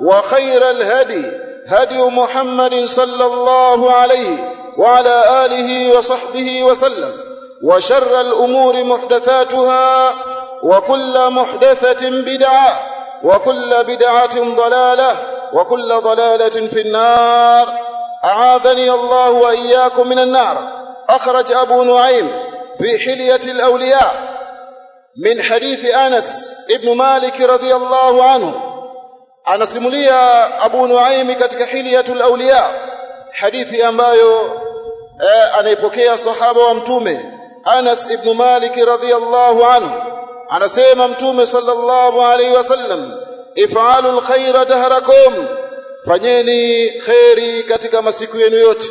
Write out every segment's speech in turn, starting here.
وخير الهدي هدي محمد صلى الله عليه وعلى آله وصحبه وسلم وشر الأمور محدثاتها وكل محدثة بدعة وكل بدعة ضلالة وكل ضلالة في النار. أعاذني الله وإياكم من النار. أخرج أبو نعيم في حلية الأولياء من حديث أنس ابن مالك رضي الله عنه anasimulia Abu Nuaimi katika Hilyatul Awliya hadithi ambayo eh, anaipokea sahaba wa mtume Anas ibn Malik radhiyallahu anhu. Anasema mtume sallallahu alayhi wasallam if'alu alkhayra dahrakum fanyeni kheri katika masiku yenu yote.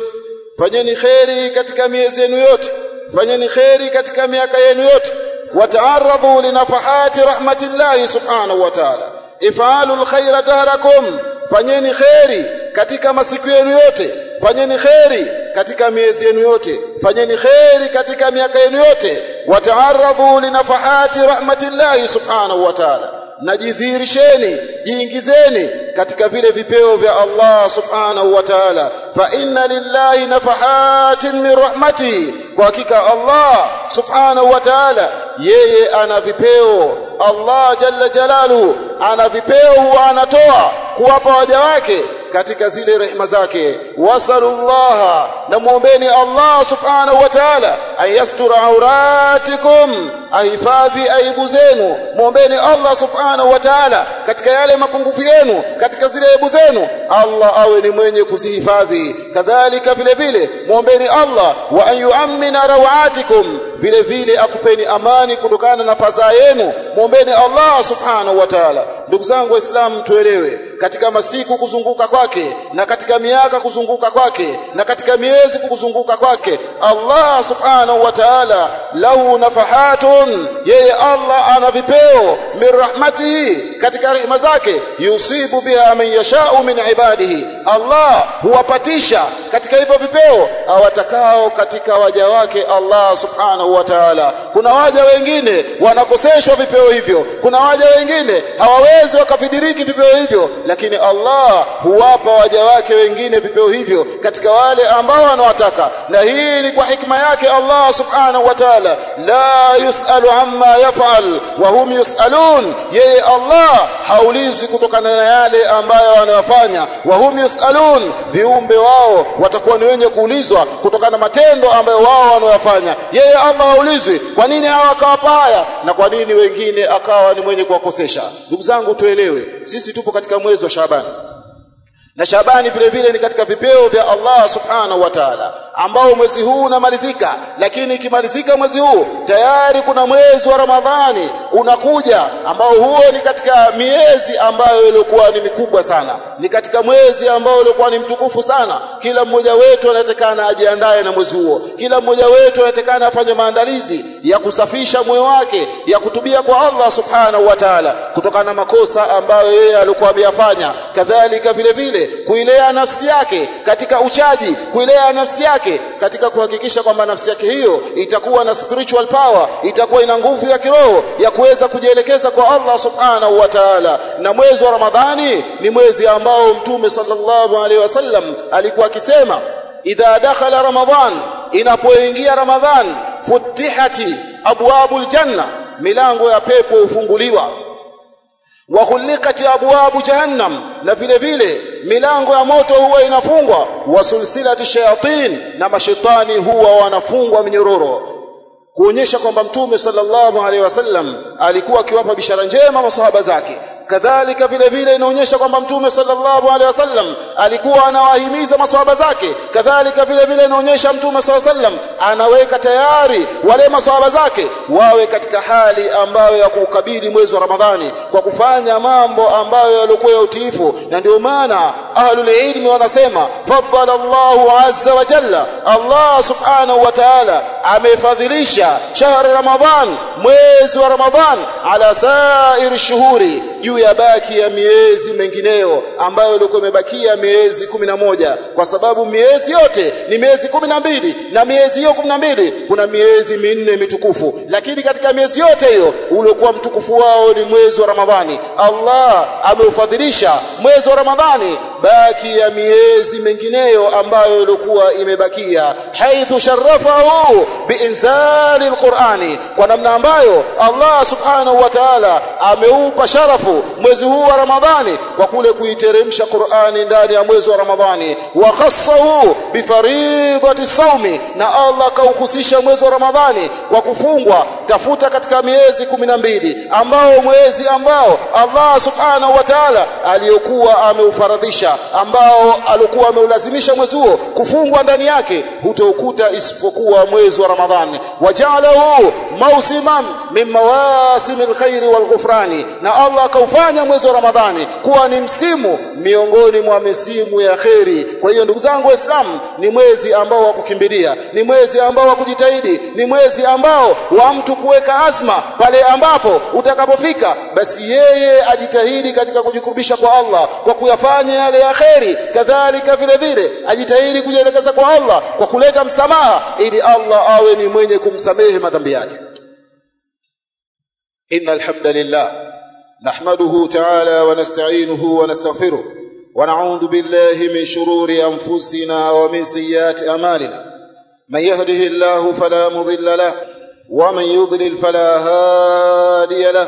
Fanyeni kheri katika miezi yenu yote. Fanyeni kheri katika miaka yenu yote. Wata'arradhu linafahati rahmatillahi subhanahu wa ta'ala if'alu alkhayra tarakum fanyeni kheri katika masiku yenu yote fanyeni kheri katika miezi yenu yote fanyeni kheri katika miaka yenu yote. Wata'arradhu linafahati rahmatillahi subhanahu wa ta'ala najidhihirisheni jiingizeni katika vile vipeo vya Allah subhanahu wa ta'ala. Fa inna lillahi nafahatin min rahmatihi, kwa hakika Allah subhanahu wa ta'ala yeye ana vipeo Allah jalla jalaluhu ana vipeo anatoa kuwapa waja wake katika zile rehema zake. Wasallallahu na muombeni Allah subhanahu wa ta'ala ayastura auratikum ahifadhi aibu zenu. Muombeni Allah subhanahu wa ta'ala katika yale mapungufu yenu katika zile aibu zenu. Allah awe ni mwenye kuzihifadhi. Kadhalika vile vile muombeni Allah wa ayuamina rawatikum vile vile akupeni amani kutokana na fadhaa yenu. Muombeni Allah subhanahu wa ta'ala. Ndugu zangu waislamu tuelewe katika masiku kuzunguka kwake na katika miaka kuzunguka kwake na katika miezi kuzunguka kwake Allah subhanahu wa ta'ala lahu nafahatun yeye Allah ana vipeo min rahmatihi katika rehema zake yusibu biha man yashau min ibadihi. Allah huwapatisha katika hivyo vipeo awatakao katika waja wake Allah subhanahu wa ta'ala. Kuna waja wengine wanakoseshwa vipeo hivyo kuna waja wengine hawawezi wakavidiriki vipeo hivyo lakini Allah huwapa waja wake wengine vipeo hivyo katika wale ambao anawataka. Na hii ni kwa hikma yake Allah subhanahu wa ta'ala. La yusalu amma yafal wa hum yusalun. Yeye Allah haulizi kutokana na yale ambayo wanayofanya wa hum yusalun. Viumbe wao watakuwa ni wenye kuulizwa kutokana na matendo ambayo wao wanayofanya yeye Allah haulizwi kwa nini hawa akawapaya na kwa nini wengine akawa ni mwenye kuwakosesha. Ndugu zangu tuelewe. Sisi tupo katika mwezi wa Shabani na Shabani vile vile ni katika vipeo vya Allah subhanahu wa ta'ala ambao mwezi huu unamalizika. Lakini ikimalizika mwezi huu tayari kuna mwezi wa Ramadhani unakuja ambao huo ni katika miezi ambayo ilikuwa ni mikubwa sana. Ni katika mwezi ambao ulikuwa ni mtukufu sana. Kila mmoja wetu anatakana ajiandae na mwezi huo. Kila mmoja wetu anatakana afanye maandalizi ya kusafisha moyo wake ya kutubia kwa Allah subhanahu wa ta'ala kutokana na makosa ambayo yeye alikuwa ameyafanya. Kadhalika vile vile kuilea nafsi yake katika uchaji kuilea nafsi yake katika kuhakikisha kwamba nafsi yake hiyo itakuwa na spiritual power itakuwa ina nguvu ya kiroho ya kuweza kujielekeza kwa Allah subhanahu wa ta'ala. Na mwezi wa Ramadhani ni mwezi ambao mtume sallallahu alaihi wasallam alikuwa akisema idha dakhala ramadhan inapoingia ramadhan futihati abwabul janna milango ya pepo hufunguliwa wa khuliqat abwabu jahannam na vile vile milango ya moto huwa inafungwa wa sulsilati shayatin na mashetani huwa wanafungwa minyororo. Kuonyesha kwamba mtume sallallahu alaihi wasallam alikuwa akiwapa bishara njema masahaba zake kadhalika vile vile inaonyesha kwamba mtume sallallahu alaihi wasallam alikuwa anawahimiza maswahaba zake. Kadhalika vile vile inaonyesha mtume sallallahu alaihi wasallam anaweka tayari wale maswahaba zake wawe katika hali ambayo ya kuukabili mwezi wa Ramadhani kwa kufanya mambo ambayo yalikuwa ya utiifu. Na ndio maana ahlul ilmi wanasema faddala Allahu azza wa jalla Allah subhanahu wa ta'ala amefadhilisha shahri Ramadhan mwezi wa Ramadhan ala sair shuhuri juu ya baki ya miezi mengineyo ambayo ilikuwa imebakia miezi kumi na moja. Kwa sababu miezi yote ni miezi kumi na mbili na miezi hiyo kumi na mbili kuna miezi minne mitukufu. Lakini katika miezi yote hiyo uliokuwa mtukufu wao ni mwezi wa Ramadhani. Allah ameufadhilisha mwezi wa Ramadhani baki ya miezi mengineyo ambayo ilikuwa imebakia. Haithu sharafahu biinzali alqurani kwa namna ambayo Allah subhanahu wa ta'ala ameupa sharafu mwezi huu wa Ramadhani kwa kule kuiteremsha Qur'ani ndani ya mwezi wa Ramadhani. Wa khassahu bifaridhati saumi na Allah kauhusisha mwezi wa Ramadhani kwa kufungwa tafuta katika miezi mbili ambao mwezi ambao Allah subhanahu wa ta'ala aliyokuwa ameufaradhisha ambao alikuwa ameulazimisha mwezi huo kufungwa ndani yake hutaukuta isipokuwa mwezi wa Ramadhani wajalahu mausiman min mawasim alkhair walghufrani na Allah akaufanya mwezi wa Ramadhani kuwa ni msimu miongoni mwa misimu ya kheri. Kwa hiyo ndugu zangu waislamu ni mwezi ambao wa kukimbilia ni mwezi ambao wa kujitahidi ni mwezi ambao wa mtu kuweka azma pale ambapo utakapofika basi yeye ajitahidi katika kujikurubisha kwa Allah kwa kuyafanya yale ya kheri kadhalika vile vile ajitahidi kujielekeza kwa Allah kwa kuleta msamaha ili Allah awe ni mwenye kumsamehe madhambi yake innal hamdalillah نحمده تعالى ونستعينه ونستغفره ونعوذ بالله من شرور انفسنا ومن سيئات اعمالنا من يهده الله فلا مضل له ومن يضلل فلا هادي له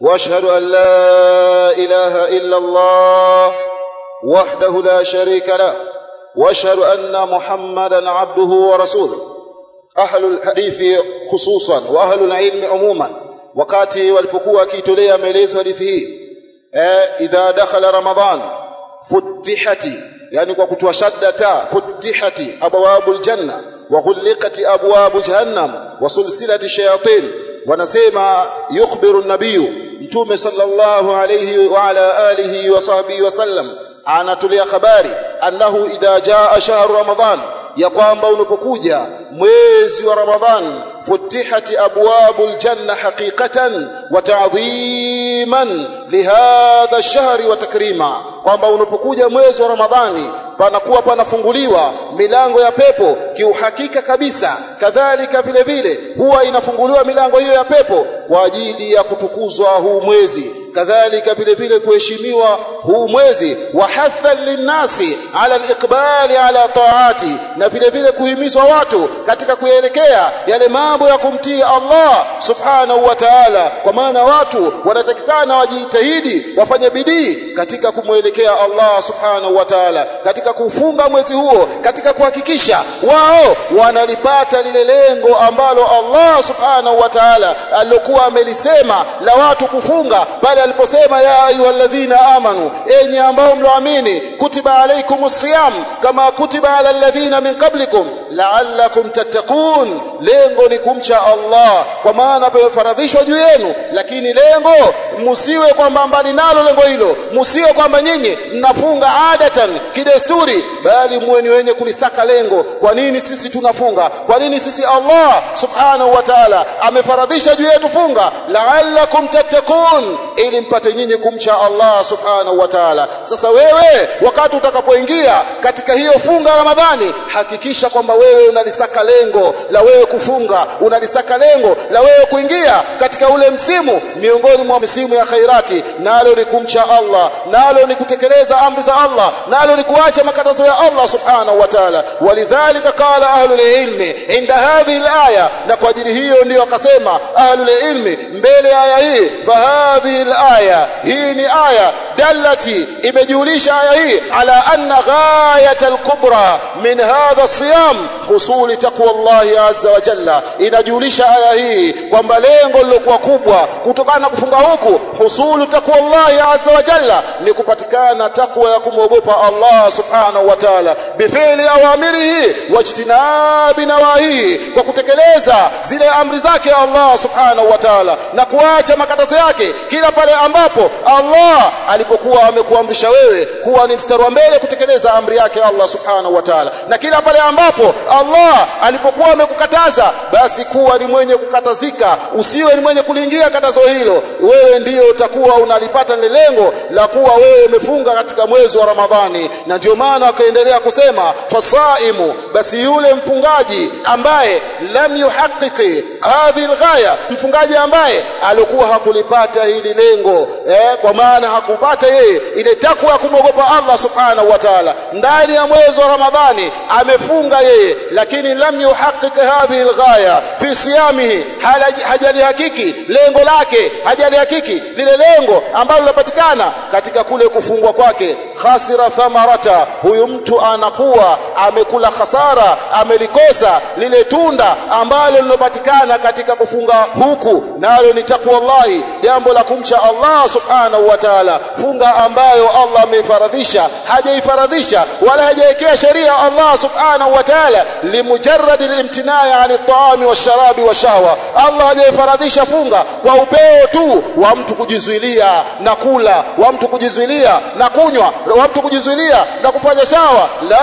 واشهد ان لا اله الا الله وحده لا شريك له واشهد ان محمدا عبده ورسوله اهل الحديث خصوصا واهل العلم عموما wakati walipokuwa akiitolea maelezo hadithi hii eh idha dakhala ramadhan futihati yani kwa kutoa shadda ta futihati abwabul janna wa ghuliqat abwabu jahannam wa sulsilati shayatin wanasema yukhbiru an-nabiy mtume sallallahu alayhi wa ala alihi wa sahbihi wa sallam anatulia habari annahu idha jaa shahru ramadhan ya kwamba unapokuja mwezi wa ramadhan futihati abwabul janna haqiqatan wa ta'dhiman lihadha ash-shahri wa takrima kwamba unapokuja mwezi wa ramadhani panakuwa panafunguliwa milango ya pepo kiuhakika kabisa. Kadhalika vile vile huwa inafunguliwa milango hiyo ya pepo kwa ajili ya kutukuzwa huu mwezi kadhalika vile vile kuheshimiwa huu mwezi wa hathan linnasi ala aliqbali ala taati na vile vile kuhimizwa watu katika kuelekea yale mambo ya kumtii Allah subhanahu wa ta'ala. Kwa maana watu wanatakikana wajitahidi wafanye bidii katika kumwelekea Allah subhanahu wa ta'ala katika kufunga mwezi huo katika kuhakikisha wao wanalipata lile lengo ambalo Allah subhanahu wa ta'ala alilokuwa amelisema la watu kufunga pale aliposema ya ayyuhalladhina amanu enyi ambao mloamini kutiba alaikumus siyam kama kutiba ala alladhina min qablikum la'allakum tattaqun. Lengo ni kumcha Allah kwa maana pamefaradhishwa juu yenu. Lakini lengo musiwe kwamba mbali nalo lengo hilo musiwe kwamba nyinyi mnafunga adatan kidesturi bali muwe ni wenye kulisaka lengo. Kwa nini sisi tunafunga? Kwa nini sisi Allah subhanahu wa ta'ala amefaradhisha juu yetu funga? La'allakum tattaqun ili mpate nyinyi kumcha Allah subhanahu wa ta'ala. Sasa wewe wakati utakapoingia katika hiyo funga Ramadhani hakikisha kwamba wewe unalisaka lengo la wewe kufunga unalisaka lengo la wewe kuingia katika ule msimu. Miongoni mwa misimu ya khairati nalo ni kumcha Allah nalo ni kutekeleza amri za Allah nalo ni kuacha makatazo ya Allah subhanahu wa ta'ala. Walidhalika qala ahlul ilmi inda hadhihi alaya na kwa ajili hiyo ndio akasema ahlul ilmi mbele ya aya hii fa hadhihi aya. Hii ni aya. Dallati imejulisha aya hii ala anna ghayata alkubra min hadha siyam husuli taqwa Allahi azza wa jalla. Inajulisha aya hii kwamba lengo lilokuwa kubwa kutokana na kufunga huku husuli taqwa Allahi azza wa jalla ni kupatikana takwa ya kumwogopa Allah subhanahu wa ta'ala. Bifili awamirihi wajtinabi nawahihi kwa kutekeleza zile amri zake Allah subhanahu wa ta'ala na kuacha makatazo yake kila pale ambapo Allah alipokuwa amekuamrisha wewe kuwa ni mstari wa mbele kutekeleza amri yake Allah subhanahu wa ta'ala. Na kila pale ambapo Allah alipokuwa amekukataza basi kuwa ni mwenye kukatazika usiwe ni mwenye kulingia katazo hilo. Wewe ndiyo utakuwa unalipata ni lengo la kuwa wewe umefunga katika mwezi wa Ramadhani. Na ndio maana akaendelea kusema fasaimu basi yule mfungaji ambaye lam yuhaqiqi hadhi alghaya mfungaji ambaye alikuwa hakulipata hili lengo eh, kwa maana hakupata yeye. Ile takwa ya kumwogopa Allah subhanahu wa ta'ala. Ndani ya mwezi wa Ramadhani amefunga yeye lakini lam yuhaqqiq hadhihi alghaya fi siyamihi. Hajalihakiki lengo lake hajalihakiki lile lengo ambalo linapatikana katika kule kufungwa kwake. Khasira thamarata huyu mtu anakuwa amekula hasara amelikosa lile tunda ambalo linopatikana katika kufunga huku. Nalo ni takwa takwallahi jambo la kumcha Allah subhanahu wa ta'ala. Funga ambayo Allah ameifaradhisha hajaifaradhisha wala hajawekea sheria Allah subhanahu wa ta'ala. Limujarrad al-imtinai 'an at-ta'ami wash-sharabi wash-shahwa Allah hajaifaradhisha funga kwa upeo tu wa mtu kujizuilia na kula wa mtu kujizuilia na kunywa wa mtu kujizuilia na kufanya shawa. La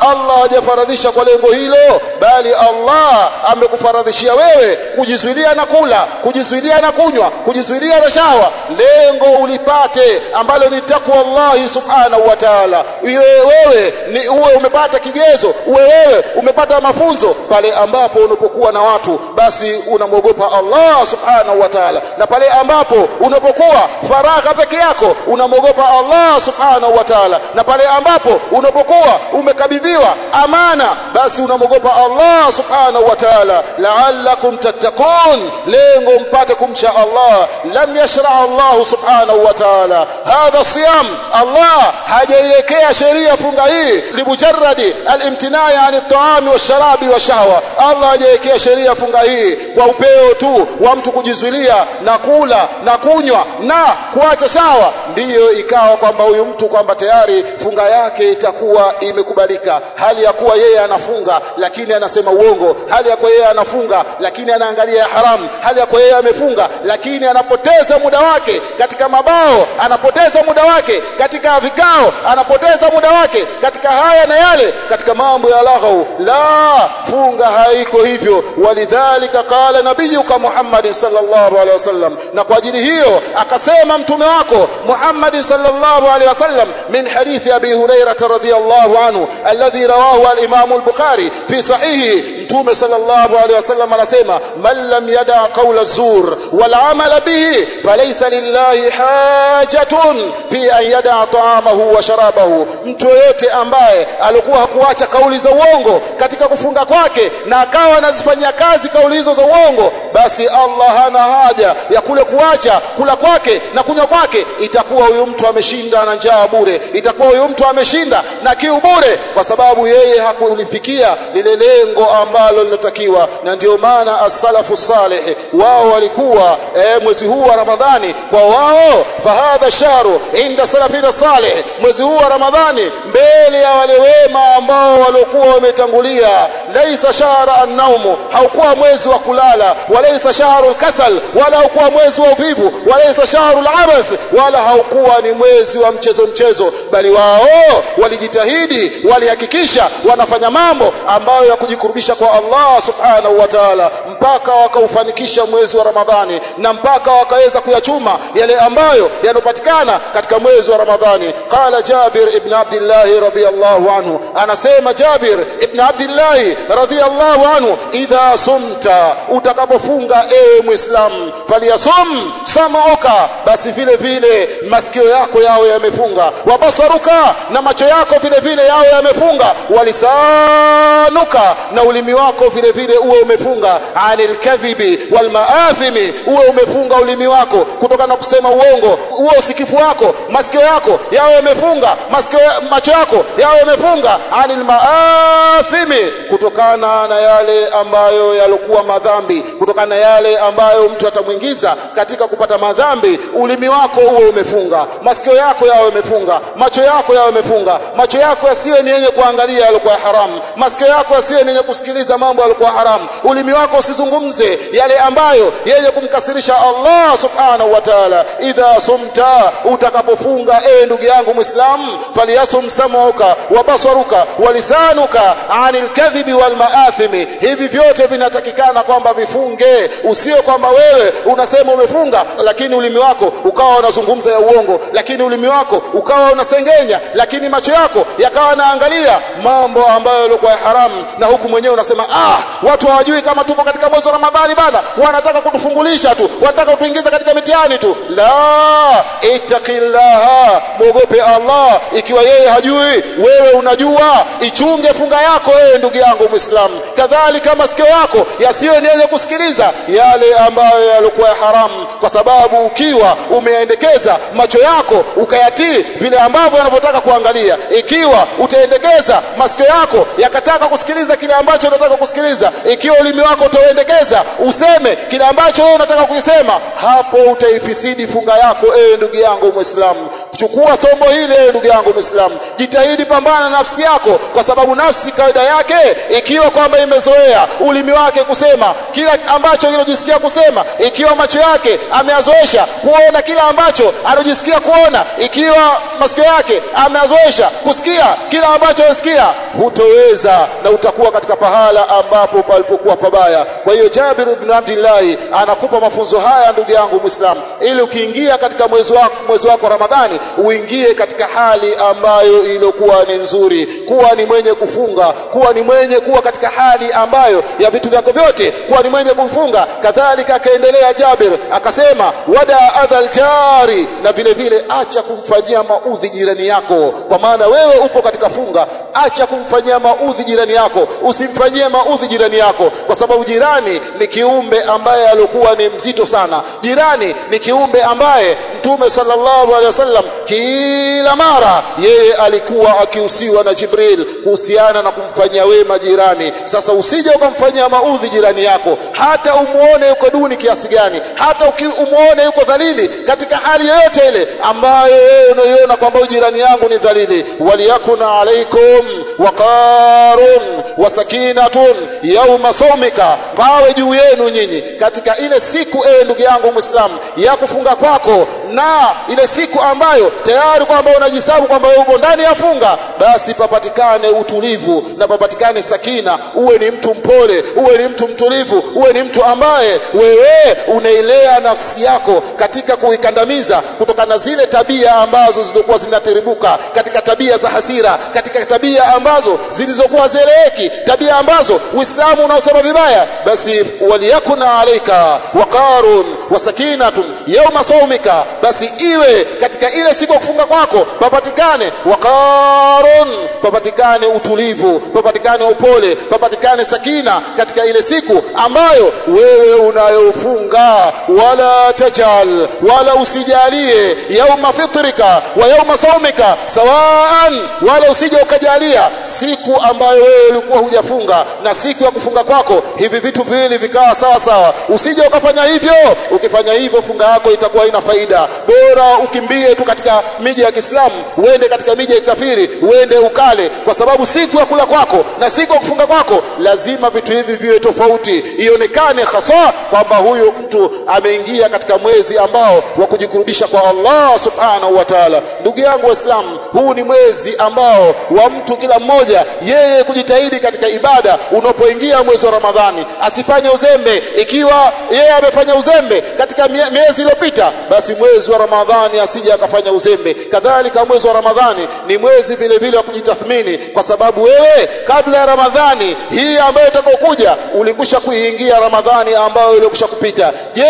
Allah hajafaradhisha kwa lengo hilo bali Allah amekufaradhishia wewe kujizuilia na kula kujizuilia na kunywa kujizuilia na shawa lengo ulipate ambalo ni takwa Allah subhanahu wa ta'ala. Iwe wewe ni uwe umepata kigezo uwe wewe umepata mafunzo pale ambapo unapokuwa na watu basi unamwogopa Allah subhanahu wa ta'ala. Na pale ambapo unapokuwa faragha peke yako unamwogopa Allah subhanahu wa ta'ala. Na pale ambapo unapokuwa umekabidhiwa amana basi unamwogopa Allah subhanahu wa ta'ala. La'allakum tattaqun lengo mpate kumcha Allah. Lam yashra Allah subhanahu wa ta'ala. Hadha siyam Allah hajaiwekea sheria funga hii limujarradi al-imtinai 'an at-ta'ami wash-sharabi wash-shahwa Allah hajaiwekea sheria funga hii kwa upeo tu wa mtu kujizuilia na kula na kunywa na kuacha sawa ndiyo ikawa kwamba huyu mtu kwamba tayari funga yake itakuwa imekubalika. Hali ya kuwa yeye anafunga lakini anasema uongo. Hali ya kuwa yeye anafunga lakini anaangalia haramu hali ya kuwa yeye amefunga lakini anapoteza muda wake katika mabao anapoteza muda wake katika vikao anapoteza muda wake katika haya na yale katika mambo ya laghau. La funga haiko hivyo. Walidhalika qala nabiyuka Muhammad sallallahu alaihi wasallam. Na kwa ajili hiyo akasema mtume wako Muhammad sallallahu alaihi wasallam min hadithi abi hurairah radhiyallahu anhu alladhi rawahu al-imam al-bukhari fi sahihi mtume sallallahu alaihi wasallam anasema man lam yada qawla zur wal amala bihi falaysa lillahi hajatun fi an yada ta'amahu wa sharabahu. Mtu yote ambaye alikuwa hakuacha kauli za uongo katika kufunga kwake na akawa anazifanyia kazi kauli hizo za uongo basi Allah hana haja ya kule kuacha kula kwake na kunywa kwake. Itakuwa huyu mtu ameshinda na njaa bure. Itakuwa huyu mtu ameshinda na kiu bure kwa sababu yeye hakulifikia lile lengo ambalo lilotakiwa na ndio maana as-salafu salih wao walikuwa eh, mwezi huu wa Ramadhani kwa wao fahadha sharu inda salafina salih mwezi huu wa Ramadhani mbele ya wale wema ambao waliokuwa wametangulia laisa shahra an-naumu haukuwa mwezi wa kulala walaisa shahru al-kasal wala haukuwa mwezi wa uvivu walaisa shahru al-abath wala haukuwa ni mwezi wa mchezo mchezo bali wao walijitahidi walihakikisha wanafanya mambo ambayo ya kujikurubisha kwa Allah subhanahu wa ta'ala mpaka wakaufanikisha mwezi wa Ramadhani na mpaka wakaweza kuyachuma yale ambayo yanopatikana katika mwezi wa Ramadhani. Qala Jabir ibn Abdullah radhiyallahu anhu anasema Jabir ibn Abdullah radhiyallahu anhu idha sumta utakapofunga ewe muislam faliyasum samauka basi vile vile masikio yako yao yamefunga. Wabasaruka na macho yako vile vile yao yamefunga. Walisanuka na ulimi wako vile vile uwe umefunga. Anil kadhibi wal maathimi uwe umefunga ulimi wako. Kutokana na kusema uongo uwe usikifu wako masikio yako yao yamefunga. Masikio macho yako yao yamefunga. Anil maathimi kutokana na yale ambayo yalikuwa madhambi. Kutokana na yale ambayo mtu atamwingiza katika kupata madhambi ulimi wako uwe umefunga masikio yako yawe yamefunga macho yako yawe yamefunga macho yako yasiwe ni yenye kuangalia yaliokuwa haramu masikio yako yasiwe ni yenye kusikiliza mambo yaliokuwa haramu ulimi wako usizungumze yale ambayo yenye kumkasirisha Allah subhanahu wa ta'ala. Idha sumta utakapofunga ewe ndugu yangu muislam falyasum samuka wa basaruka wa lisanuka anil kadhibi wal maathimi. Hivi vyote vinatakikana kwamba vifunge usio kwamba wewe unasema umefunga lakini ulimi wako ukawa unazungumza ya uongo lakini ulimi wako ukawa unasengenya lakini macho yako yakawa naangalia mambo ambayo yalikuwa ya haramu na huku mwenyewe unasema ah watu hawajui kama tupo katika mwezi wa Ramadhani bana. Wanataka kutufungulisha tu wanataka kutuingiza katika mitihani tu. La ittaqillaha mwogope Allah. Ikiwa yeye hajui wewe unajua. Ichunge funga yako wewe ndugu yangu muislamu. Kadhalika masikio yako yasiwe niweze yenye kusikiliza yale ambayo yalikuwa ya haramu kwa sababu ukiwa umeendekeza macho yako ukayatii vile ambavyo yanavyotaka kuangalia. Ikiwa utaendekeza masikio yako yakataka kusikiliza kile ambacho unataka kusikiliza. Ikiwa ulimi wako utaendekeza useme kile ambacho wewe unataka kuisema hapo utaifisidi funga yako ewe ndugu yangu muislamu chukua somo hili ndugu yangu muislamu. Jitahidi pambana na nafsi yako kwa sababu nafsi kawaida yake ikiwa kwamba imezoea ulimi wake kusema kila ambacho inajisikia kusema ikiwa macho yake ameazoesha kuona kila ambacho anojisikia kuona ikiwa masikio yake ameazoesha kusikia kila ambacho anasikia hutoweza na utakuwa katika pahala ambapo palipokuwa pabaya. Kwa hiyo Jabir ibn Abdullah anakupa mafunzo haya ndugu yangu muislamu ili ukiingia katika mwezi wako mwezi wako Ramadhani uingie katika hali ambayo iliyokuwa ni nzuri. Kuwa ni mwenye kufunga kuwa ni mwenye kuwa katika hali ambayo ya vitu vyako vyote kuwa ni mwenye kufunga kadhalika akaendelea Jabir akasema wada adhal jari na vile vile acha kumfanyia maudhi jirani yako. Kwa maana wewe upo katika funga acha kumfanyia maudhi jirani yako. Usimfanyie maudhi jirani yako kwa sababu jirani ni kiumbe ambaye alikuwa ni mzito sana. Jirani ni kiumbe ambaye mtume sallallahu alaihi wasallam kila mara yeye alikuwa akihusiwa na Jibril kuhusiana na kumfanyia wema jirani. Sasa usije ukamfanyia maudhi jirani yako. Hata umuone yuko duni kiasi gani hata umuone yuko dhalili katika hali yoyote ile ambayo wewe unaiona kwamba jirani yangu ni dhalili. Waliyakuna alaikum waqarun wasakinatun yauma saumika pawe juu yenu nyinyi. Katika ile siku ewe ndugu yangu muislamu ya kufunga kwako na ile siku ambayo tayari kwamba unajisabu kwamba uko ndani ya funga basi papatikane utulivu na papatikane sakina. Uwe ni mtu mpole uwe ni mtu mtulivu uwe ni mtu ambaye wewe unailea nafsi yako katika kuikandamiza kutokana na zile tabia ambazo zilizokuwa zinatiribuka katika tabia za hasira katika tabia ambazo zilizokuwa zeleweki, tabia ambazo uislamu unaosema vibaya basi waliyakuna alaika waqarun wa sakinatun yauma saumika basi iwe katika ile siku kufunga kwako papatikane waqarun papatikane utulivu papatikane upole papatikane sakina katika ile siku ambayo wewe unayofunga. Wala tajal wala usijalie yauma fitrika wa yauma saumika sawaan wala usije ukajalia siku ambayo wewe ulikuwa hujafunga. Na siku ya kufunga kwako hivi vitu viwili vikawa sawa sawa. Usije ukafanya hivyo ukifanya hivyo funga yako itakuwa ina faida. Bora ukimbie tu katika miji ya Kiislamu uende katika miji ya kikafiri uende ukale. Kwa sababu siku ya kula kwako na siku ya kufunga kwako lazima vitu hivi viwe tofauti. Ionekane hasa kwamba huyu mtu ameingia katika mwezi ambao wa kujikurubisha kwa Allah subhanahu wa ta'ala. Ndugu yangu waislamu huu ni mwezi ambao wa mtu kila mmoja yeye kujitahidi katika ibada unapoingia mwezi wa Ramadhani asifanye uzembe. Ikiwa yeye amefanya uzembe katika miezi iliyopita basi mwezi wa Ramadhani asije akafanya uzembe kadhalika mwezi wa Ramadhani ni mwezi vile vile wa kujitathmini kwa sababu wewe kabla ya Ramadhani hii ambayo itakokuja ulikusha kuiingia Ramadhani ambayo ilikwisha kupita. Je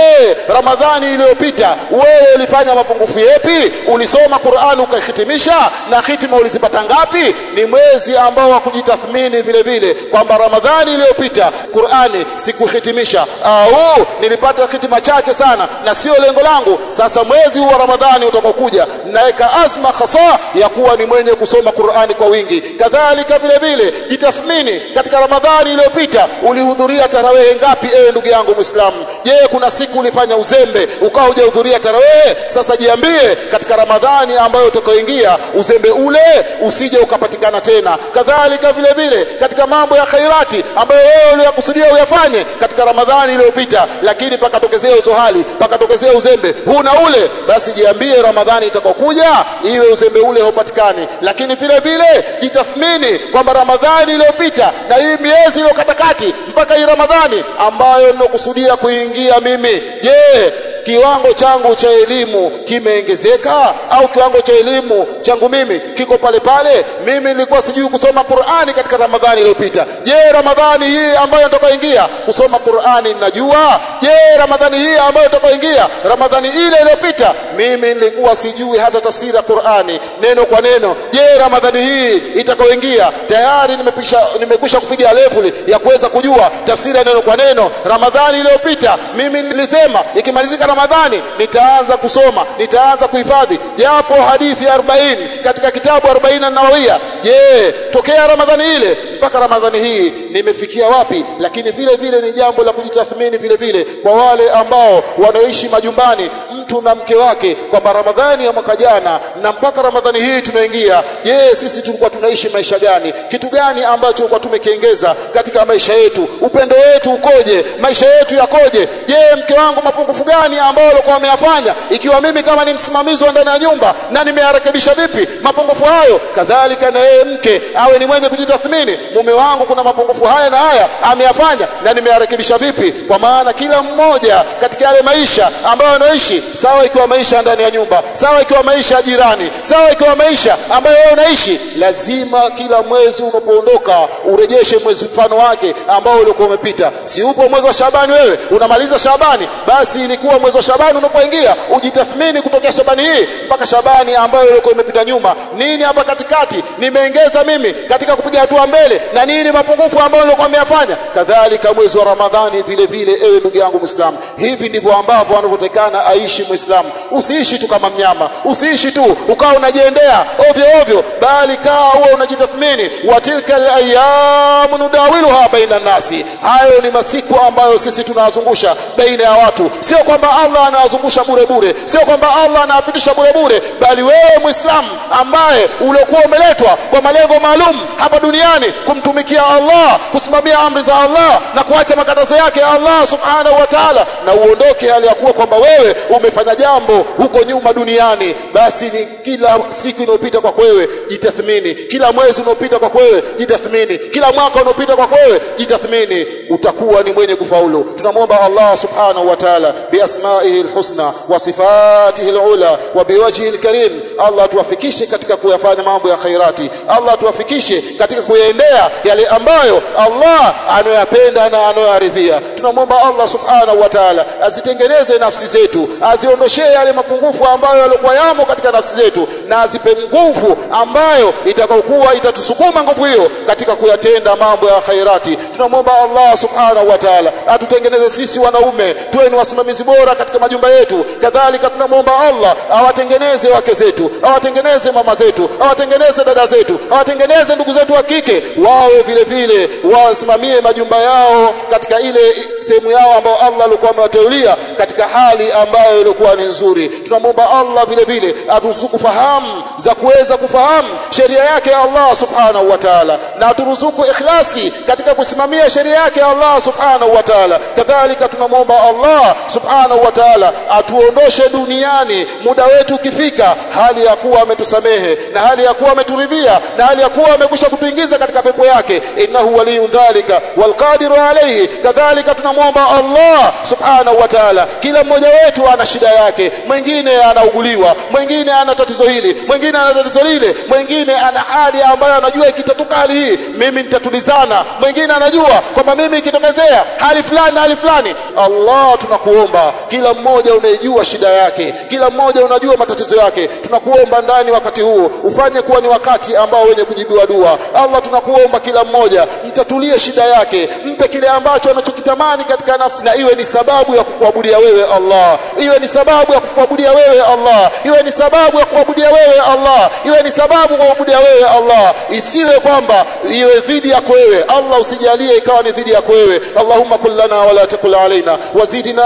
Ramadhani iliyopita wewe ulifanya mapungufu yepi? ulisoma Qur'an ukahitimisha na hitima ulizipata ngapi? Ni mwezi ambao wa kujitathmini vile vile kwamba Ramadhani iliyopita Qur'ani sikuhitimisha. Au nilipata hitima chache sana na sio lengo langu. Sasa mwezi huu wa Ramadhani utakokuja naweka azma hasa ya kuwa ni mwenye kusoma Qur'ani kwa wingi. Kadhalika vile vile jitathmini katika Ramadhani iliyopita ulihudhuria tarawehe ngapi ewe ndugu yangu Muislamu? Je kuna siku ulifanya uzembe ukawa hujahudhuria tarawehe sasa jiambie katika Ramadhani ambayo utakaoingia uzembe ule usije ukapatikana tena. Kadhalika vile vile katika mambo ya khairati ambayo wewe uliyakusudia uyafanye katika Ramadhani iliyopita lakini pakatokezea hizo hali pakatokezea uzembe huna ule basi jiambie Ramadhani itakokuja iwe uzembe ule haupatikani. Lakini vile vile jitathmini kwamba Ramadhani iliyopita na hii miezi iliyokatakati mpaka hii Ramadhani ambayo ninakusudia kuingia mimi. Je kiwango changu cha elimu kimeongezeka au kiwango cha elimu changu mimi kiko pale pale? Mimi nilikuwa sijui kusoma Qur'ani katika Ramadhani iliyopita. Je Ramadhani hii ambayo nitakaoingia? Kusoma Qur'ani ninajua. Je Ramadhani hii ambayo nitakaoingia? Ramadhani ile iliyopita. Mimi nilikuwa sijui hata tafsiri ya Qur'ani neno kwa neno. Je Ramadhani hii itakaoingia? Tayari nimepisha nimekwisha kupiga level ya kuweza kujua tafsiri ya neno kwa neno. Ramadhani iliyopita mimi nilisema ikimalizika Ramadhani nitaanza kusoma nitaanza kuhifadhi. Japo hadithi 40 katika kitabu 40 Nawawiya je tokea Ramadhani ile mpaka Ramadhani hii nimefikia wapi? Lakini vile vile ni jambo la kujitathmini vile vile kwa wale ambao wanaoishi majumbani mtu na mke wake kwamba Ramadhani ya mwaka jana na mpaka Ramadhani hii tunaingia je sisi tulikuwa tunaishi maisha gani? Kitu gani ambacho tulikuwa tumekiengeza katika maisha yetu? Upendo wetu ukoje? Maisha yetu yakoje? Je mke wangu mapungufu gani ambayo alikuwa ameyafanya ikiwa mimi kama ni msimamizi wa ndani ya nyumba na nimeyarekebisha vipi mapungufu hayo? Kadhalika na yeye mke awe ni mwenye kujitathmini. Mume wangu kuna mapungufu haya na haya ameyafanya na nimeyarekebisha vipi? Kwa maana kila mmoja katika yale maisha ambayo anaishi sawa ikiwa maisha ndani ya nyumba sawa ikiwa maisha ya jirani sawa ikiwa maisha ambayo wewe unaishi. Lazima kila mwezi unapoondoka urejeshe mwezi mfano wake ambao ulikuwa umepita. Si upo mwezi wa Shabani wewe unamaliza Shabani. Basi ilikuwa mwezi wa Shabani unapoingia ujitathmini kutokea Shabani hii mpaka Shabani ambayo ilikuwa imepita nyuma. Nini hapa katikati? Nimeongeza mimi katika kupiga hatua mbele. Na nini mapungufu ambayo nilikuwa nimeyafanya? Kadhalika mwezi wa Ramadhani vile vile ewe ndugu yangu Muislamu. Hivi ndivyo ambavyo anavyotekana aishi Muislamu. Usiishi tu kama mnyama. Usiishi tu ukawa unajiendea ovyo ovyo bali kaa uwe unajitathmini wa tilka ayyam nudawiluha baina nasi. Hayo ni masiku ambayo sisi tunazungusha baina ya watu. Sio kwamba Allah anawazungusha bure bure sio kwamba Allah anawapitisha bure bure bali wewe Muislamu ambaye uliokuwa umeletwa kwa malengo maalum hapa duniani kumtumikia Allah kusimamia amri za Allah na kuacha makatazo yake Allah subhanahu wa ta'ala na uondoke hali ya kuwa kwamba wewe umefika umefanya jambo huko nyuma duniani basi ni kila siku inayopita kwa kwewe jitathmini. Kila mwezi unaopita kwa kwewe jitathmini. Kila mwaka unaopita kwa kwewe jitathmini. Utakuwa ni mwenye kufaulu. Tunamwomba Allah subhanahu wa ta'ala biasmaihi alhusna wa sifatihi alula wa biwajhihi alkarim. Allah tuwafikishe katika kuyafanya mambo ya khairati. Allah tuwafikishe katika kuyaendea yale ambayo Allah anoyapenda na anoyaridhia tunamwomba Allah subhanahu wa ta'ala azitengeneze nafsi zetu aziondoshee yale mapungufu ambayo yalikuwa yamo katika nafsi zetu na azipe nguvu ambayo itakayokuwa itatusukuma nguvu hiyo katika kuyatenda mambo ya khairati. Tunamwomba Allah subhanahu wa ta'ala atutengeneze sisi wanaume tuwe ni wasimamizi bora katika majumba yetu. Kadhalika tunamwomba Allah awatengeneze wake zetu awatengeneze mama zetu awatengeneze dada zetu awatengeneze ndugu zetu wa kike wawe vile vile wasimamie majumba yao katika ile sehemu yao ambayo Allah alikuwa amewateulia katika hali ambayo ilikuwa ni nzuri. Tunamwomba Allah vile vile aturuzuku fahamu za kuweza kufahamu sheria yake ya Allah subhanahu wa ta'ala na aturuzuku ikhlasi katika kusimamia sheria yake ya Allah subhanahu wa ta'ala. Kadhalika tunamwomba Allah subhanahu wa ta'ala atuondoshe duniani muda wetu ukifika hali ya kuwa ametusamehe na hali ya kuwa ameturidhia na hali ya kuwa amekusha kutuingiza katika pepo yake. Innahu waliyu dhalika walqadiru alayhi. Kadhalika tunamwomba Allah subhanahu wa ta'ala kila mmoja wetu ana shida yake. Mwingine anauguliwa mwingine ana tatizo hili mwingine ana tatizo lile mwingine ana hali ambayo anajua ikitatuka hali hii mimi nitatulizana mwingine anajua kwamba mimi ikitokezea hali fulani hali fulani. Allah tunakuomba. Kila mmoja unayejua shida yake. Kila mmoja unajua matatizo yake. Tunakuomba ndani wakati huu ufanye kuwa ni wakati ambao wenye kujibiwa dua. Allah tunakuomba kila mmoja mtatulie shida yake. Mpe kile ambacho anachokitamani katika nafsi na iwe ni sababu ya kukuabudia wewe Allah. Iwe ni sababu ya kukuabudia wewe Allah iwe ni sababu ya kukuabudia wewe Allah iwe ni sababu ya kukuabudia wewe Allah isiwe kwamba iwe dhidi yako wewe Allah usijalie ikawa ni dhidi yako wewe Allahumma kullana wala taqul alaina wazidna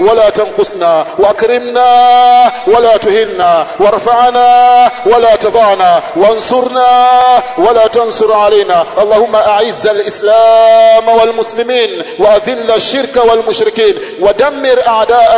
wala tanqusna واكرمنا ولا تهنا وارفعنا ولا تضعنا وانصرنا ولا تنصر علينا اللهم اعز الاسلام والمسلمين واذل الشرك والمشركين ودمر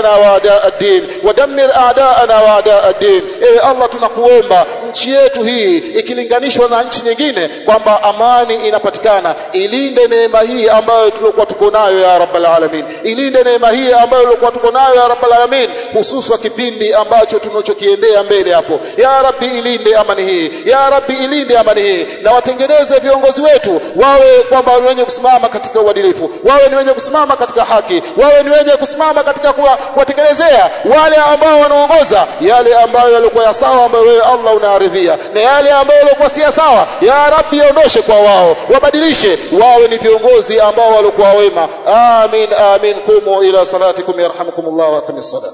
أعداءنا وأعداء الدين. ودمر أعداءنا وأعداء الدين. إيه الله تنقومبا nchi yetu hii ikilinganishwa na nchi nyingine kwamba amani inapatikana. Ilinde neema hii ambayo tuliokuwa tuko nayo ya rabbal alamin. Ilinde neema hii ambayo tulikuwa tuko nayo ya rabbal alamin hususa kipindi ambacho tunachokiendea mbele hapo. Ya rabbi ilinde amani hii. Ya rabbi ilinde amani hii. Na watengeneze viongozi wetu wawe kwamba ni wenye kusimama katika uadilifu wawe ni wenye kusimama katika haki wawe ni wenye kusimama katika kuwatekelezea wale ambao wanaongoza yale ambayo yalikuwa ya sawa ambayo wewe Allah unaridhia na yale ambayo yalikuwa si sawa ya rabbi yaondoshe kwa wao. Wabadilishe. Wawe ni viongozi ambao walikuwa wema. Amin amin. Qumu ila salatikum yarhamukumullah wa aqimis salat